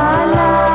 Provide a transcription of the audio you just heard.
la